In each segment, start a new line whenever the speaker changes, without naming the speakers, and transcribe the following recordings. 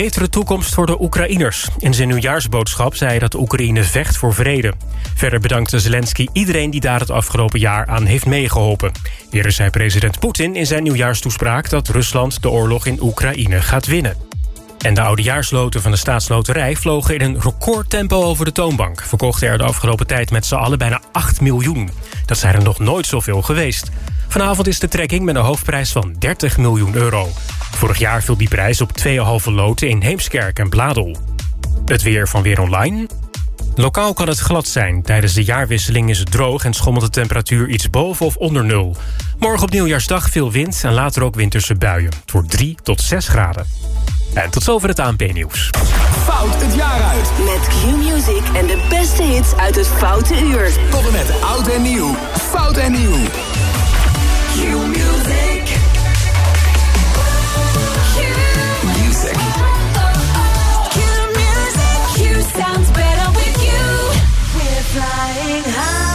Betere toekomst voor de Oekraïners. In zijn nieuwjaarsboodschap zei hij dat Oekraïne vecht voor vrede. Verder bedankte Zelensky iedereen die daar het afgelopen jaar aan heeft meegeholpen. Eerder zei president Poetin in zijn nieuwjaarstoespraak... dat Rusland de oorlog in Oekraïne gaat winnen. En de oudejaarsloten van de staatsloterij vlogen in een recordtempo over de toonbank. Verkochten er de afgelopen tijd met z'n allen bijna 8 miljoen. Dat zijn er nog nooit zoveel geweest. Vanavond is de trekking met een hoofdprijs van 30 miljoen euro. Vorig jaar viel die prijs op 2,5 loten in Heemskerk en Bladel. Het weer van Weer Online. Lokaal kan het glad zijn. Tijdens de jaarwisseling is het droog en schommelt de temperatuur iets boven of onder nul. Morgen op nieuwjaarsdag veel wind en later ook winterse buien. Het wordt 3 tot 6 graden. En tot zover het ANP-nieuws.
Fout het jaar uit.
Met Q-Music en de beste hits uit het Foute Uur.
Tot en met oud en nieuw. Fout en nieuw.
Q-Music.
Q-Music. Q-Music.
Q sounds better with you. We're flying high.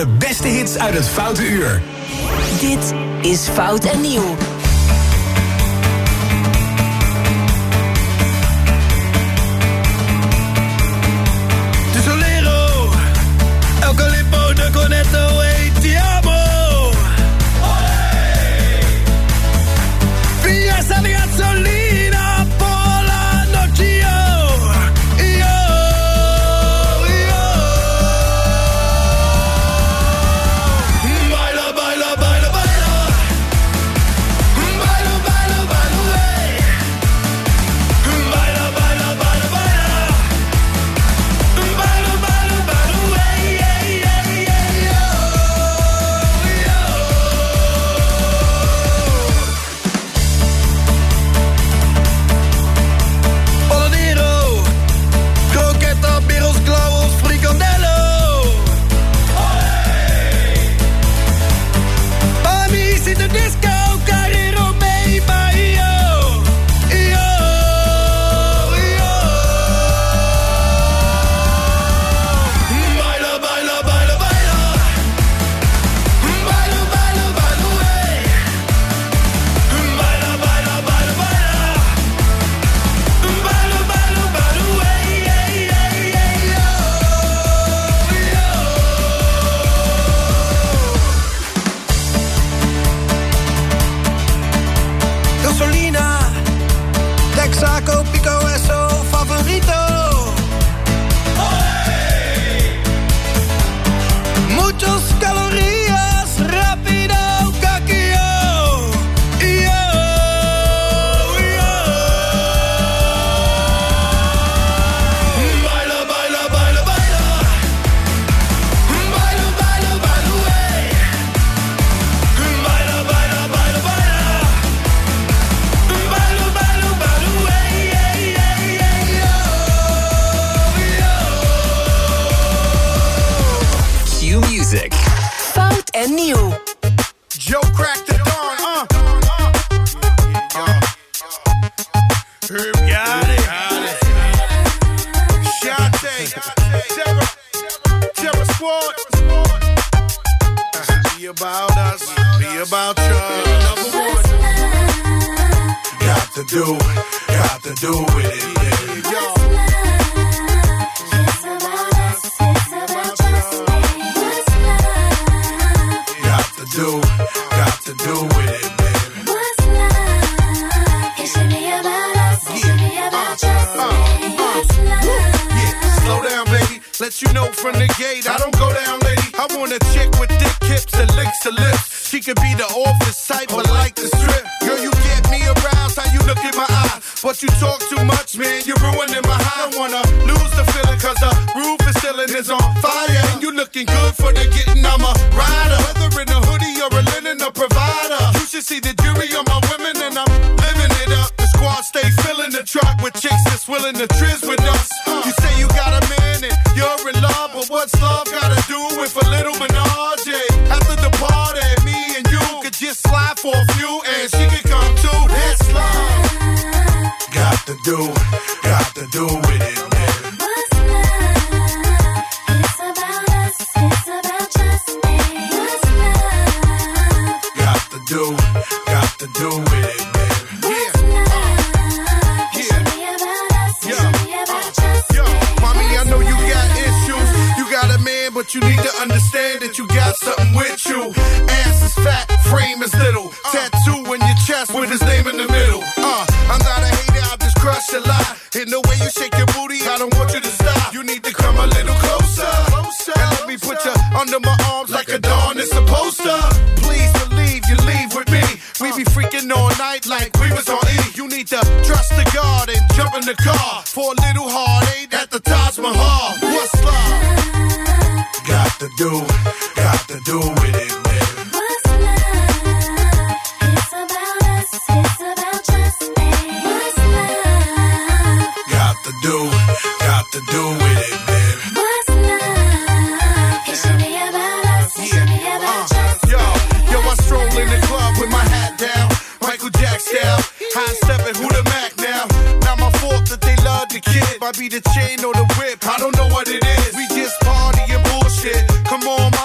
De beste hits uit het Foute Uur.
Dit is Fout en Nieuw.
But you talk too much, man, you're ruining my high. I wanna lose the feeling, cause the roof and ceiling is on fire. And you looking good for the getting, I'm a rider. Whether in a hoodie or a linen, a provider. You should see the jury on my women, and I'm living it up. The squad stay filling the truck with chicks that's willing to trizz with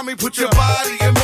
me,
put your body in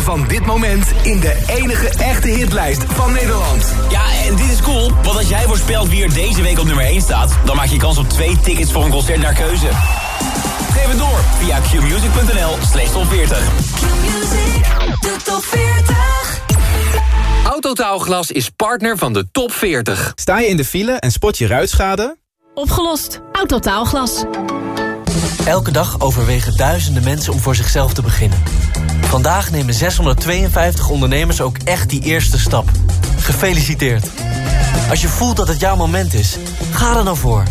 van
dit
moment... in de enige echte hitlijst van Nederland.
Ja, en dit is cool, want als jij voorspelt wie er deze week op nummer 1 staat... dan maak je kans op twee tickets voor een concert naar keuze. Geef het door via qmusic.nl slash top 40.
De top 40.
Autotaalglas is partner van de top 40.
Sta je in de file en spot je ruitschade?
Opgelost. Autotaalglas.
Elke dag overwegen duizenden mensen om voor zichzelf te beginnen. Vandaag nemen 652 ondernemers ook echt die eerste stap. Gefeliciteerd. Als je voelt dat het jouw moment is, ga er dan voor.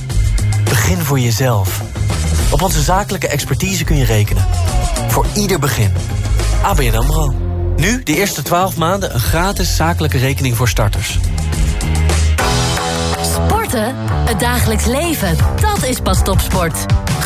Begin voor jezelf. Op onze zakelijke expertise kun je rekenen. Voor ieder begin. ABN AMRO. Nu de eerste 12 maanden een gratis zakelijke rekening voor starters.
Sporten? Het dagelijks leven. Dat is pas topsport.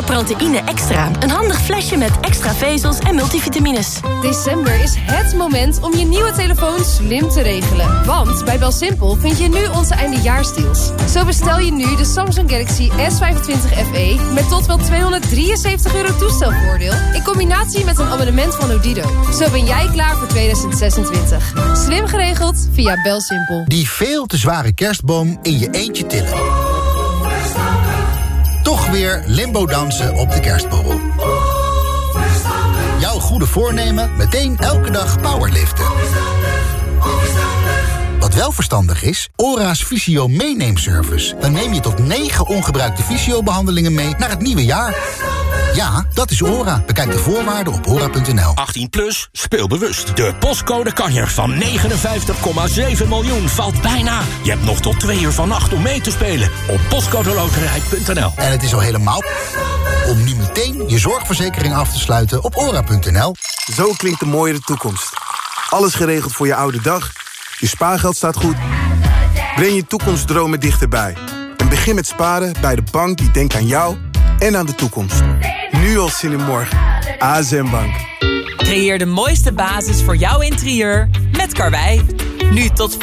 Proteïne Extra. Een handig flesje met extra vezels en multivitamines.
December is het moment om je nieuwe telefoon slim te regelen. Want bij Belsimpel vind je nu onze eindejaarsdeals. Zo bestel je nu de Samsung Galaxy S25 FE... met tot wel 273 euro toestelvoordeel... in combinatie met een abonnement van Odido. Zo ben jij klaar voor 2026. Slim geregeld via Belsimpel.
Die veel te zware kerstboom in je eentje tillen. Toch weer limbo dansen op de kerstborrel. jouw goede voornemen meteen elke dag powerliften. Wat wel verstandig is, ORA's Visio meeneemservice. Dan neem je tot 9 ongebruikte visio-behandelingen mee naar het nieuwe jaar. Ja, dat is ORA. Bekijk de voorwaarden op ora.nl.
18 plus, speel bewust. De postcode kanjer van 59,7 miljoen valt bijna. Je hebt nog tot twee uur vannacht om mee te spelen op postcodeloterij.nl.
En het is al helemaal om nu meteen je zorgverzekering af te sluiten op ora.nl.
Zo klinkt de mooiere toekomst. Alles geregeld voor je oude dag. Je spaargeld staat goed. Breng je toekomstdromen dichterbij. En begin met sparen bij de bank die denkt aan jou en aan de toekomst. Nu al zin in morgen. ASM Bank.
Creëer de mooiste basis voor jouw interieur met Karwei. Nu tot 50%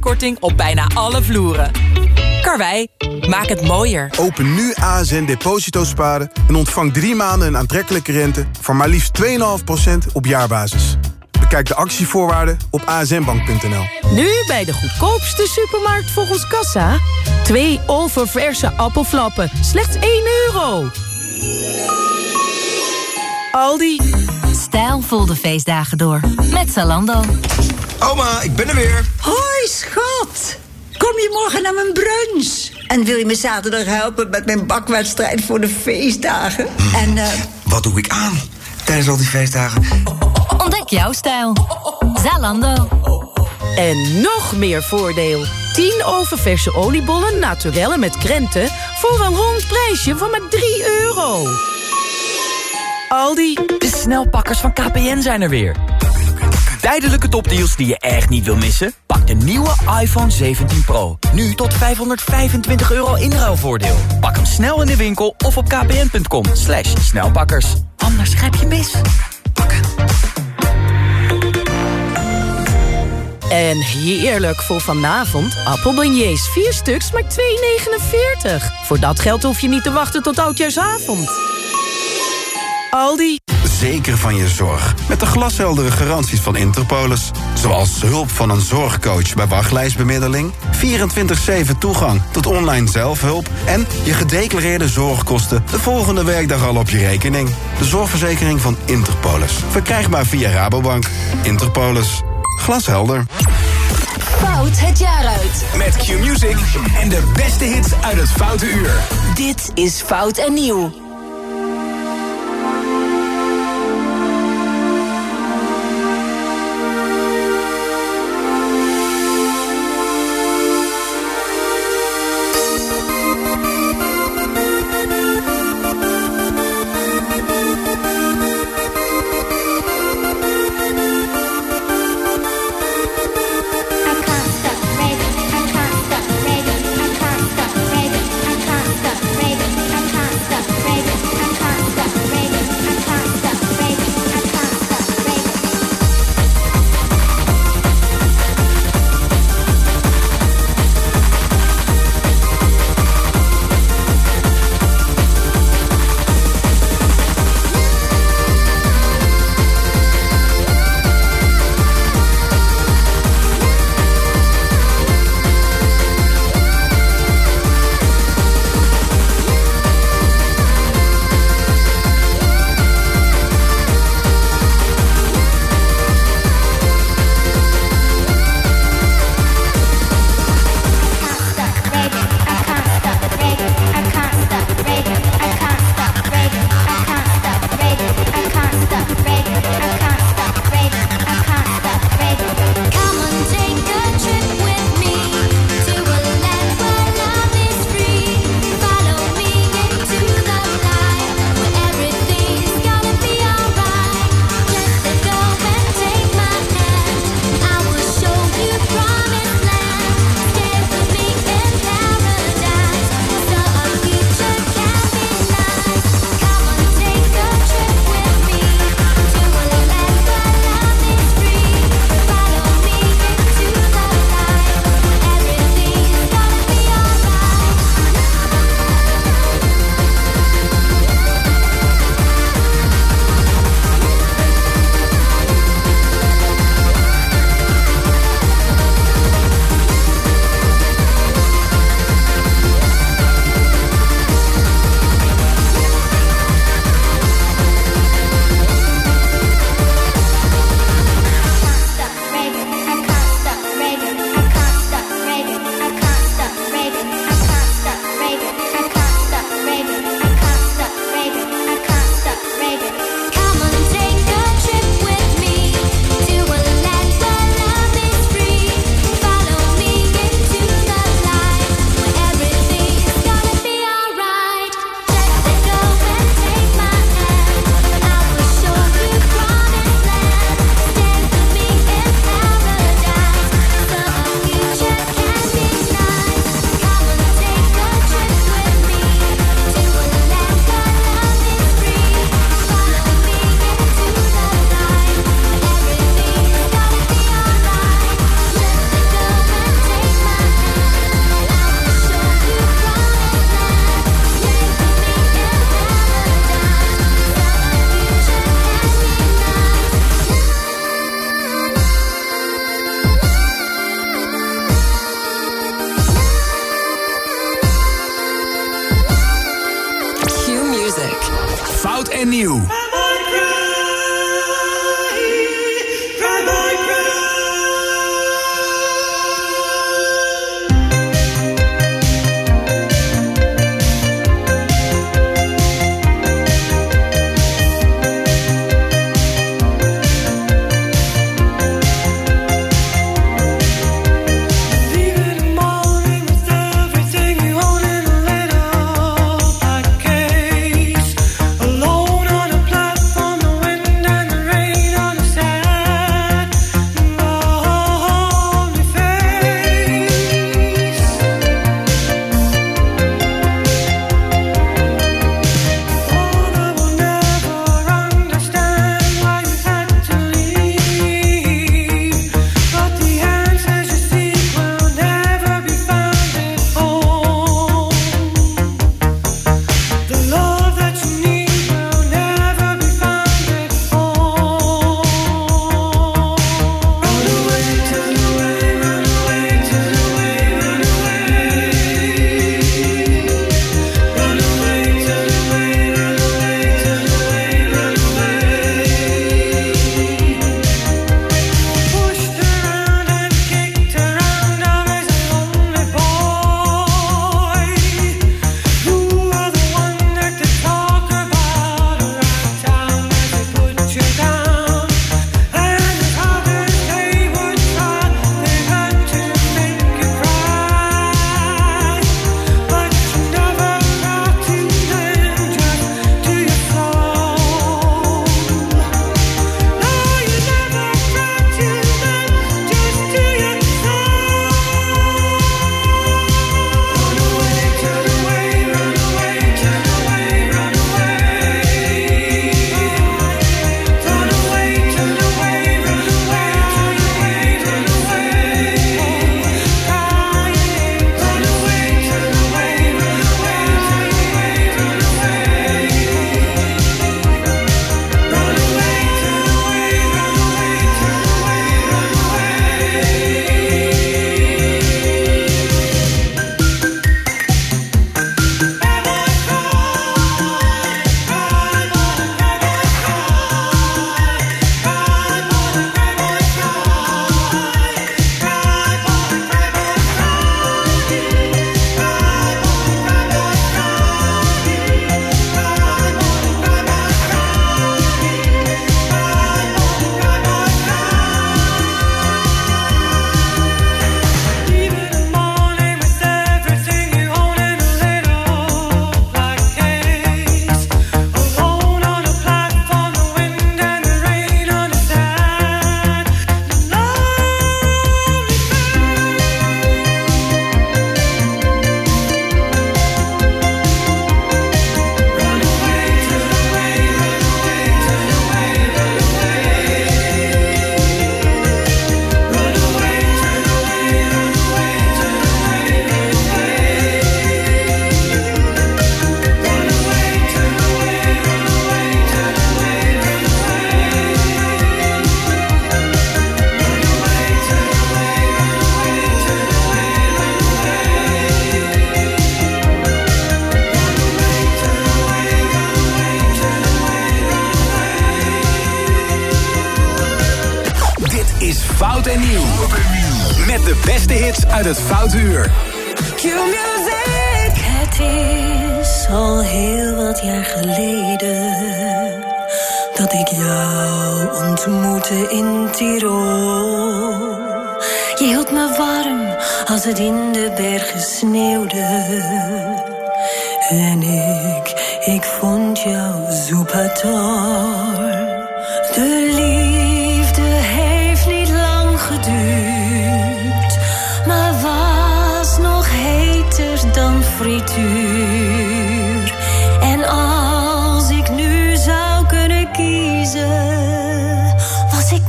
korting op bijna alle vloeren. Karwei, maak het mooier.
Open nu ASN Deposito Sparen en ontvang drie maanden een aantrekkelijke rente... van maar liefst 2,5% op jaarbasis. Bekijk de actievoorwaarden op asnbank.nl.
Nu bij de goedkoopste supermarkt volgens Kassa. Twee oververse appelflappen, slechts 1 euro. Aldi.
Stijlvol de feestdagen door. Met Zalando.
Oma, ik ben er weer.
Hoi, schat. Kom je morgen naar mijn brunch? En wil je me zaterdag helpen met mijn bakwedstrijd voor de feestdagen? En, eh,
Wat doe ik aan tijdens al die feestdagen?
Ontdek jouw stijl. Zalando.
En nog meer voordeel. 10 oververse oliebollen naturellen met krenten... voor een rond prijsje van maar 3 euro. Aldi.
De snelpakkers van KPN zijn er weer. Tijdelijke topdeals die je echt niet wil missen? Pak de nieuwe iPhone 17 Pro. Nu tot 525 euro inruilvoordeel. Pak hem snel in de winkel of op kpn.com. Slash snelpakkers. Anders grijp je mis.
En heerlijk voor vanavond. Appelbeignets, 4 stuks, maar 2,49. Voor dat geld hoef je niet te wachten tot oudjaarsavond. Aldi.
Zeker van je zorg. Met de glasheldere garanties van Interpolis. Zoals hulp van een zorgcoach bij wachtlijstbemiddeling... 24-7 toegang tot online zelfhulp... en je gedeclareerde zorgkosten de volgende werkdag al op je rekening. De zorgverzekering van Interpolis. Verkrijgbaar via Rabobank. Interpolis. Glashelder.
Fout het jaar uit.
Met Q-Music en de beste hits uit het Foute Uur.
Dit is Fout en Nieuw.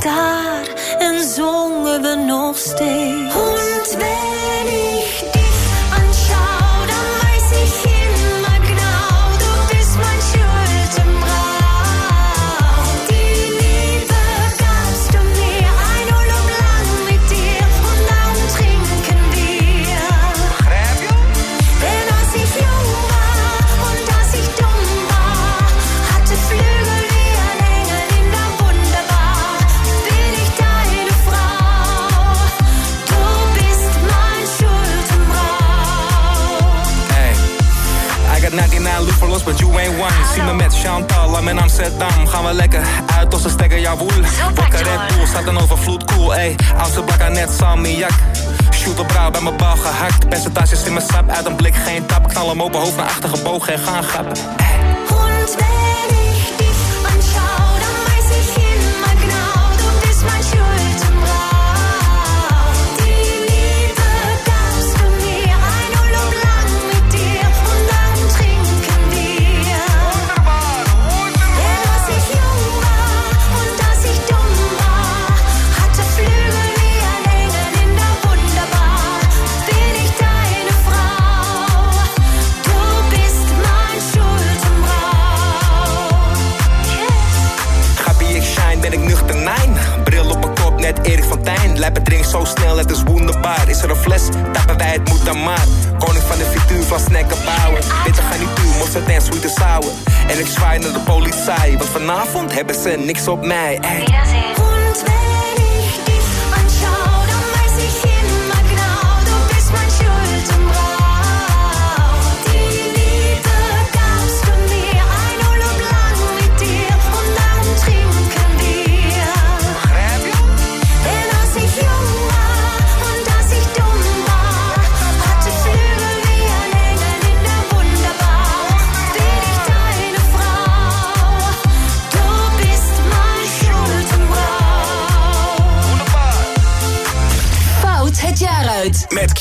daar en zongen we nog steeds.
Chantal I'm in Amsterdam, gaan we lekker uit onze stekker, jawoel Wakker Red Bull, staat een overvloed, cool Ey, oudste bakken net samiac. Shoot op brouw bij mijn bal gehakt. Percentages in mijn sap, uit een blik geen tap. Knal hem open, hoofd naar achter gebogen en gaan grappen. zo snel, het is wonderbaar. Is er een fles, tappen wij het moet dan maar. Koning van de frituur van snacken bouwen. Witte gaan niet toe, moest het en sweet sour. En ik zwaai naar de politie, want vanavond hebben ze niks op mij.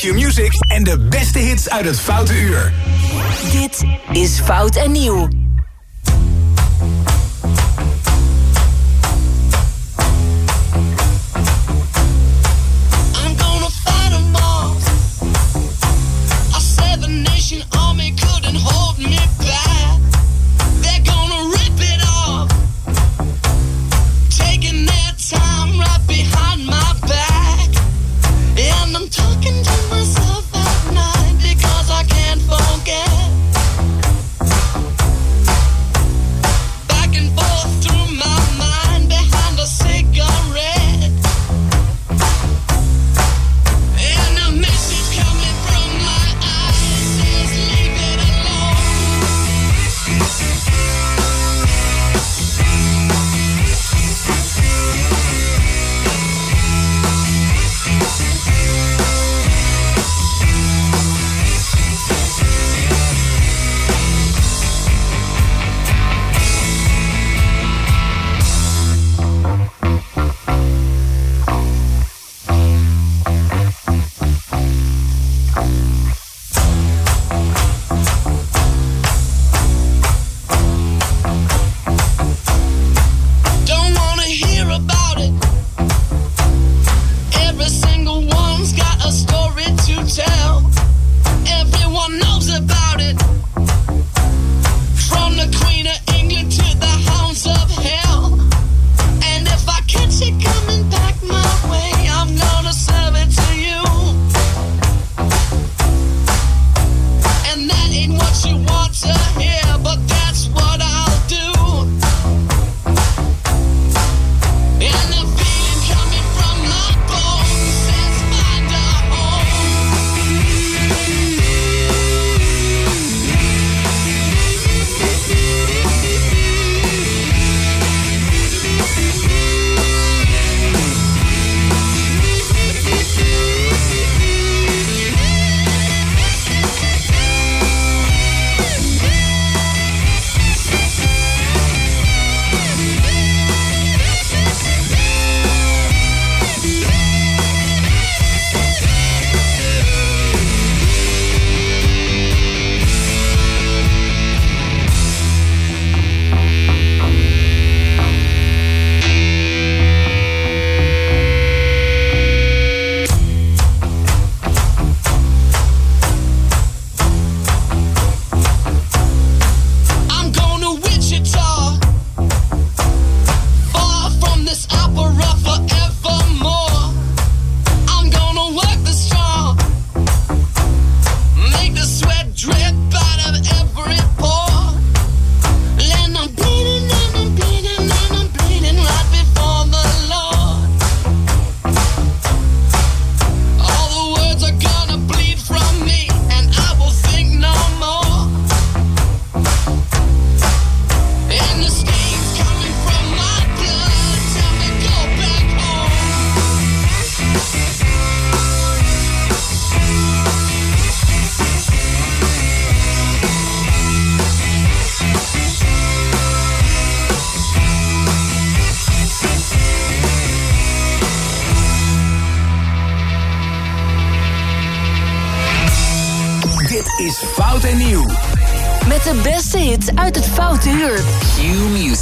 Q Music en de beste hits uit het Foute Uur.
Dit is Fout en Nieuw.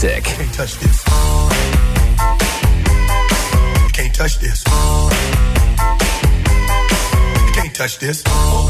Sick. Can't
touch this. Can't touch this. Can't touch this.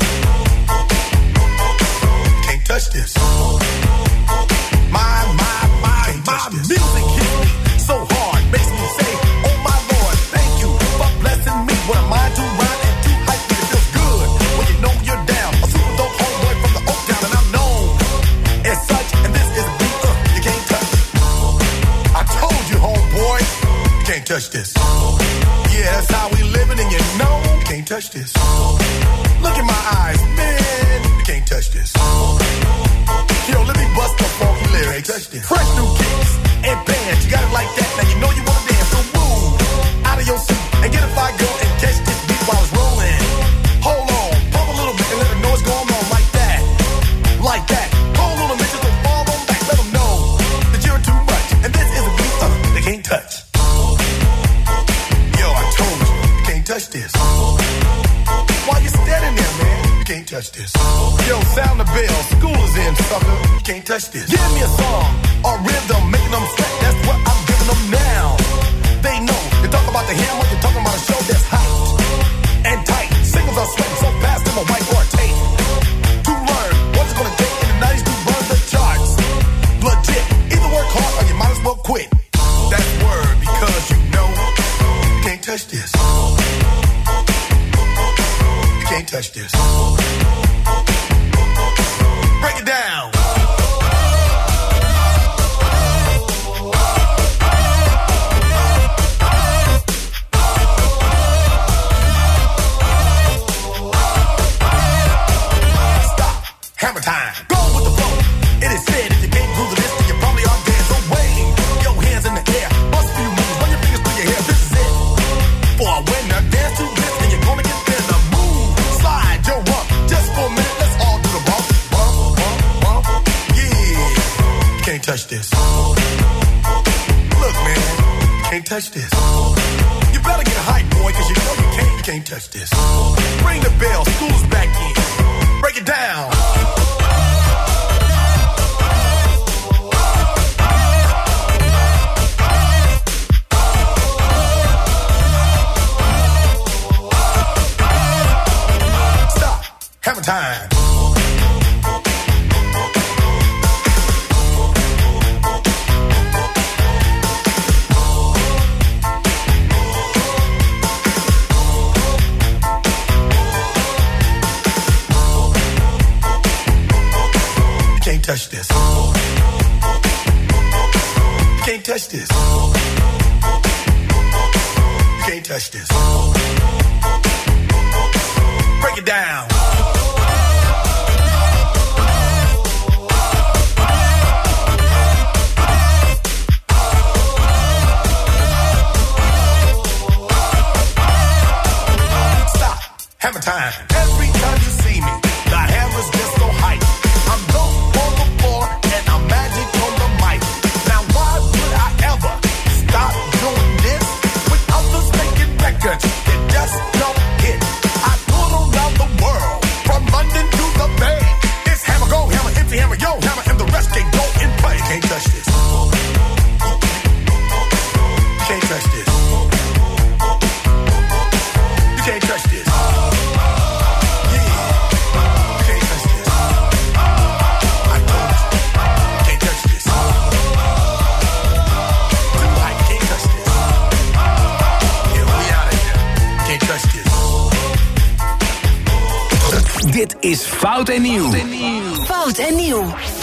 Give me a song, a rhythm, them sweat. That's what I'm giving them now. They know you're about the hammer, you're talking about a show that's hot and tight. Singles are so fast, or tape. To learn what's gonna take in the 90s to burn the charts. Legit, either work hard or you might as well quit. That word because you know you can't touch this. You can't touch this.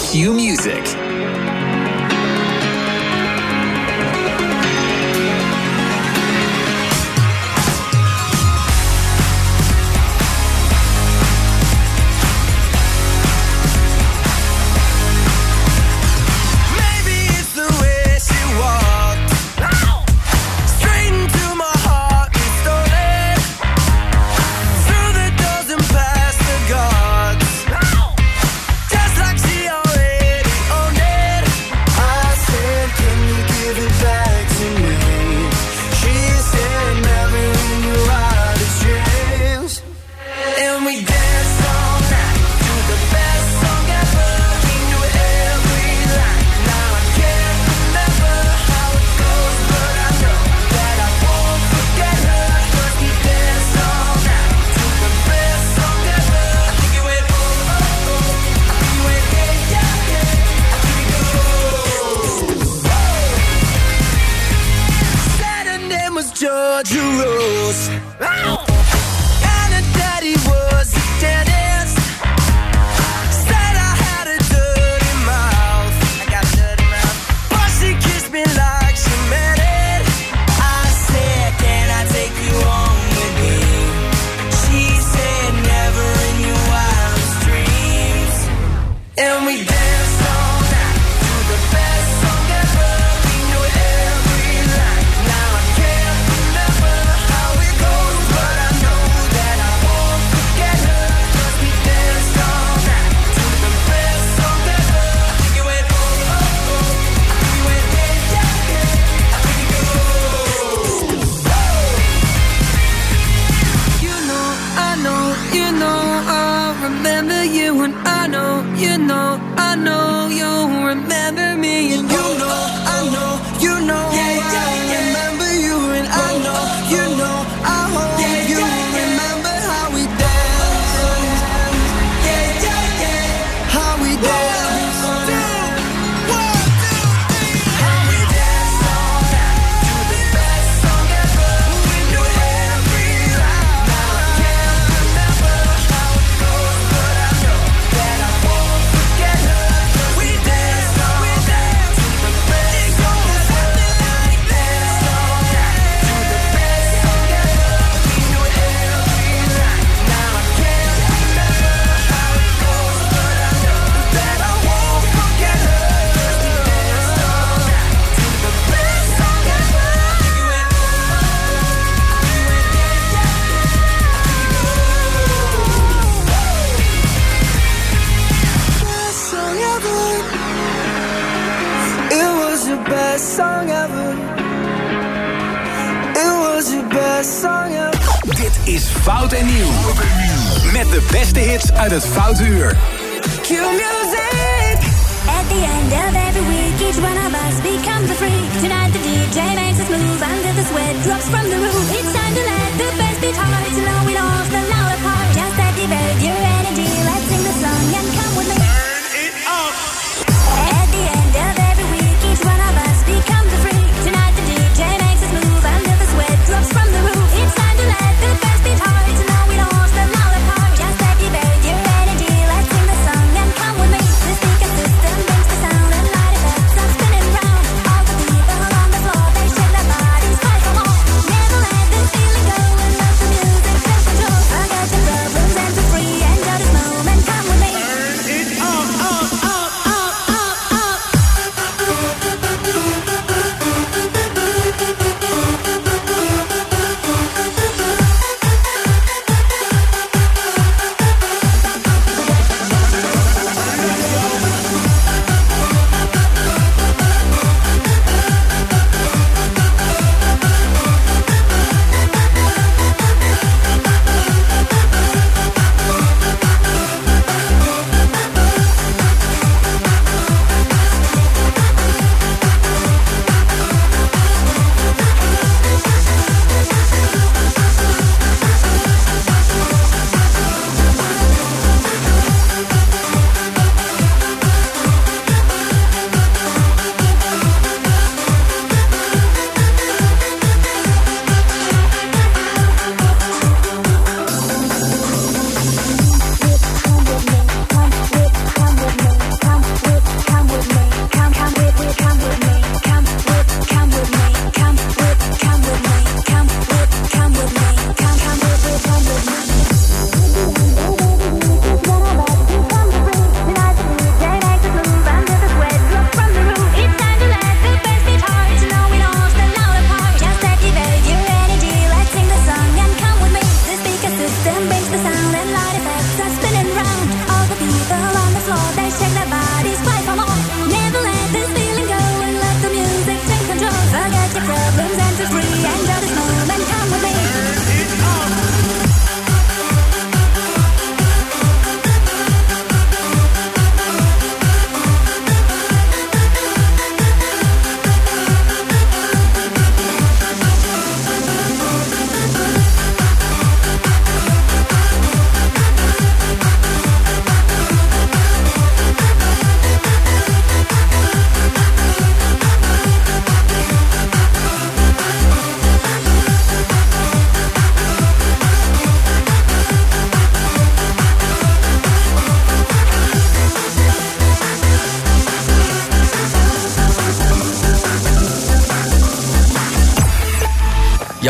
Q Music.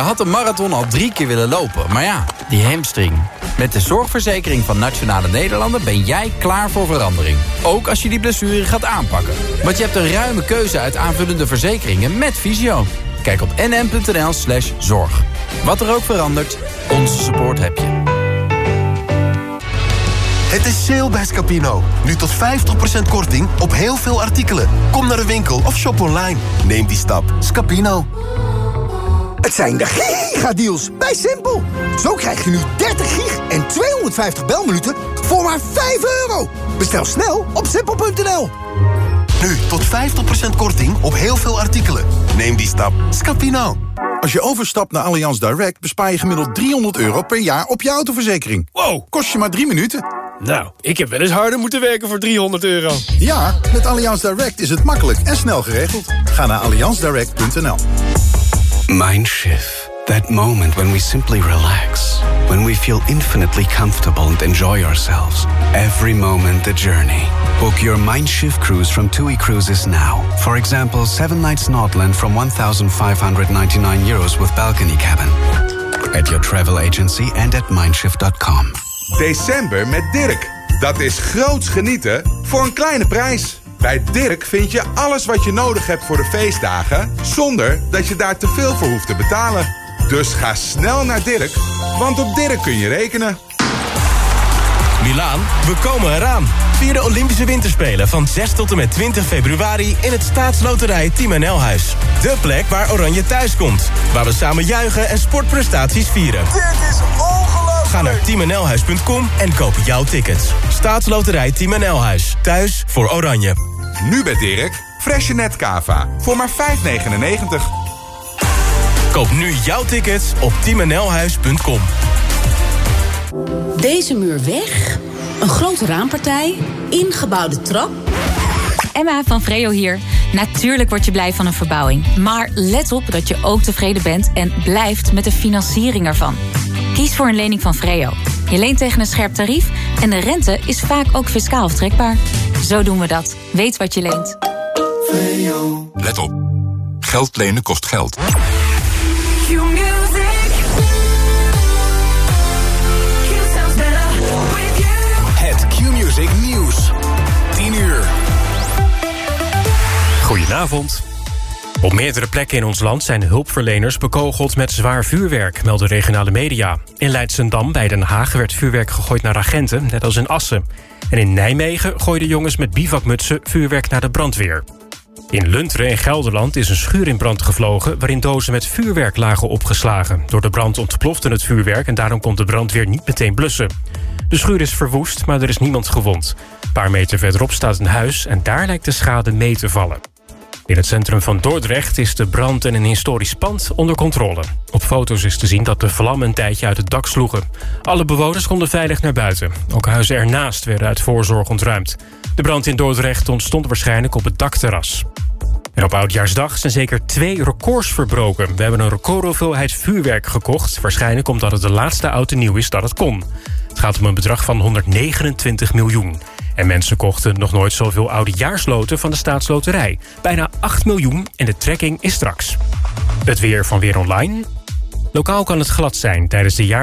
Had
de
marathon al drie keer willen lopen, maar ja, die hamstring. Met de zorgverzekering van Nationale Nederlanden ben jij klaar voor verandering. Ook als je die blessure gaat aanpakken. Want je hebt een ruime keuze uit aanvullende verzekeringen met visio. Kijk op nm.nl slash zorg. Wat er ook verandert, onze support heb je.
Het is sale bij Scapino. Nu tot 50% korting op heel veel artikelen. Kom naar de winkel of shop online. Neem die stap. Scapino.
Het zijn de gigadeals bij Simpel. Zo krijg je nu 30 gig en 250 belminuten voor maar 5 euro. Bestel snel op simpel.nl.
Nu tot 50% korting op heel veel artikelen. Neem die stap. Scapino.
Als je overstapt naar Allianz Direct bespaar je gemiddeld 300 euro per jaar op je autoverzekering. Wow! Kost je maar drie minuten.
Nou, ik heb wel eens harder moeten werken voor 300 euro.
Ja, met Allianz Direct is het makkelijk en snel geregeld. Ga naar allianzdirect.nl.
Mindshift. That moment when we simply relax. When we feel infinitely comfortable and enjoy ourselves. Every moment the journey. Book your Mindshift cruise from TUI Cruises now. For example, 7 nights Nordland from 1,599 euros with balcony cabin. At your travel agency and at mindshift.com.
December met Dirk. Dat is groots genieten voor een kleine prijs. Bij Dirk vind je alles wat je nodig hebt voor de feestdagen... zonder dat je daar te veel voor hoeft te betalen. Dus ga snel naar Dirk, want op Dirk kun je rekenen.
Milaan, we komen eraan. Vier de Olympische Winterspelen van 6 tot en met 20 februari... in het staatsloterij Team NL Huis. De plek waar Oranje thuis komt. Waar we samen juichen en sportprestaties vieren.
Dit is!
Ga naar teamnlhuis.com en koop jouw tickets. Staatsloterij Team NL Huis. Thuis voor Oranje.
Nu bij Dirk, Fresje Net Cava. Voor maar 5,99.
Koop nu jouw tickets op teamnlhuis.com.
Deze muur weg, een grote raampartij, ingebouwde trap.
Emma van Vreo hier. Natuurlijk word je blij van een verbouwing. Maar let op dat je ook tevreden bent en blijft met de financiering ervan. Kies voor een lening van Vreo. Je leent tegen een scherp tarief en de rente is vaak ook fiscaal aftrekbaar. Zo doen we dat. Weet wat je leent.
Let op. Geld lenen kost geld.
Het Q-Music Nieuws. 10 uur.
Goedenavond. Op meerdere plekken in ons land zijn hulpverleners bekogeld met zwaar vuurwerk, melden regionale media. In Leidsendam bij Den Haag werd vuurwerk gegooid naar agenten, net als in Assen. En in Nijmegen gooiden jongens met bivakmutsen vuurwerk naar de brandweer. In Lunteren in Gelderland is een schuur in brand gevlogen... waarin dozen met vuurwerk lagen opgeslagen. Door de brand ontplofte het vuurwerk... en daarom kon de brandweer niet meteen blussen. De schuur is verwoest, maar er is niemand gewond. Een paar meter verderop staat een huis... en daar lijkt de schade mee te vallen. In het centrum van Dordrecht is de brand in een historisch pand onder controle. Op foto's is te zien dat de vlammen een tijdje uit het dak sloegen. Alle bewoners konden veilig naar buiten. Ook huizen ernaast werden uit voorzorg ontruimd. De brand in Dordrecht ontstond waarschijnlijk op het dakterras. En op Oudjaarsdag zijn zeker twee records verbroken. We hebben een recordhoeveelheid vuurwerk gekocht. Waarschijnlijk omdat het de laatste en nieuw is dat het kon. Het gaat om een bedrag van 129 miljoen. En mensen kochten nog nooit zoveel oudejaarsloten van de staatsloterij. Bijna 8 miljoen en de trekking is straks. Het weer van Weer Online. Lokaal kan het glad zijn tijdens de jaar